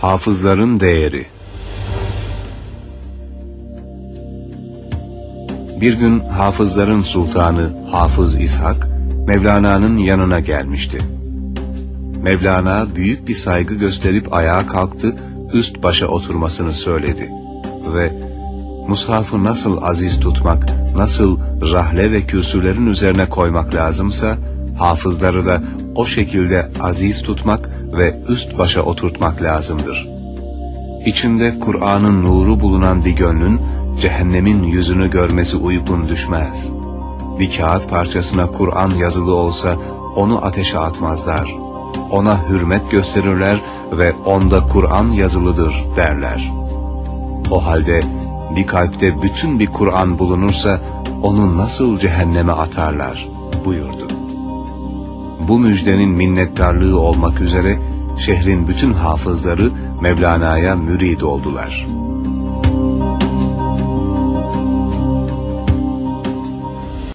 Hafızların değeri Bir gün hafızların sultanı Hafız İshak, Mevlana'nın yanına gelmişti. Mevlana büyük bir saygı gösterip ayağa kalktı, üst başa oturmasını söyledi. Ve mushafı nasıl aziz tutmak, nasıl rahle ve kürsülerin üzerine koymak lazımsa, hafızları da o şekilde aziz tutmak ve üst başa oturtmak lazımdır. İçinde Kur'an'ın nuru bulunan bir gönlün, cehennemin yüzünü görmesi uygun düşmez. Bir kağıt parçasına Kur'an yazılı olsa, onu ateşe atmazlar. Ona hürmet gösterirler ve onda Kur'an yazılıdır derler. O halde bir kalpte bütün bir Kur'an bulunursa, onu nasıl cehenneme atarlar buyurdu. Bu müjdenin minnettarlığı olmak üzere şehrin bütün hafızları Mevlana'ya mürid oldular.''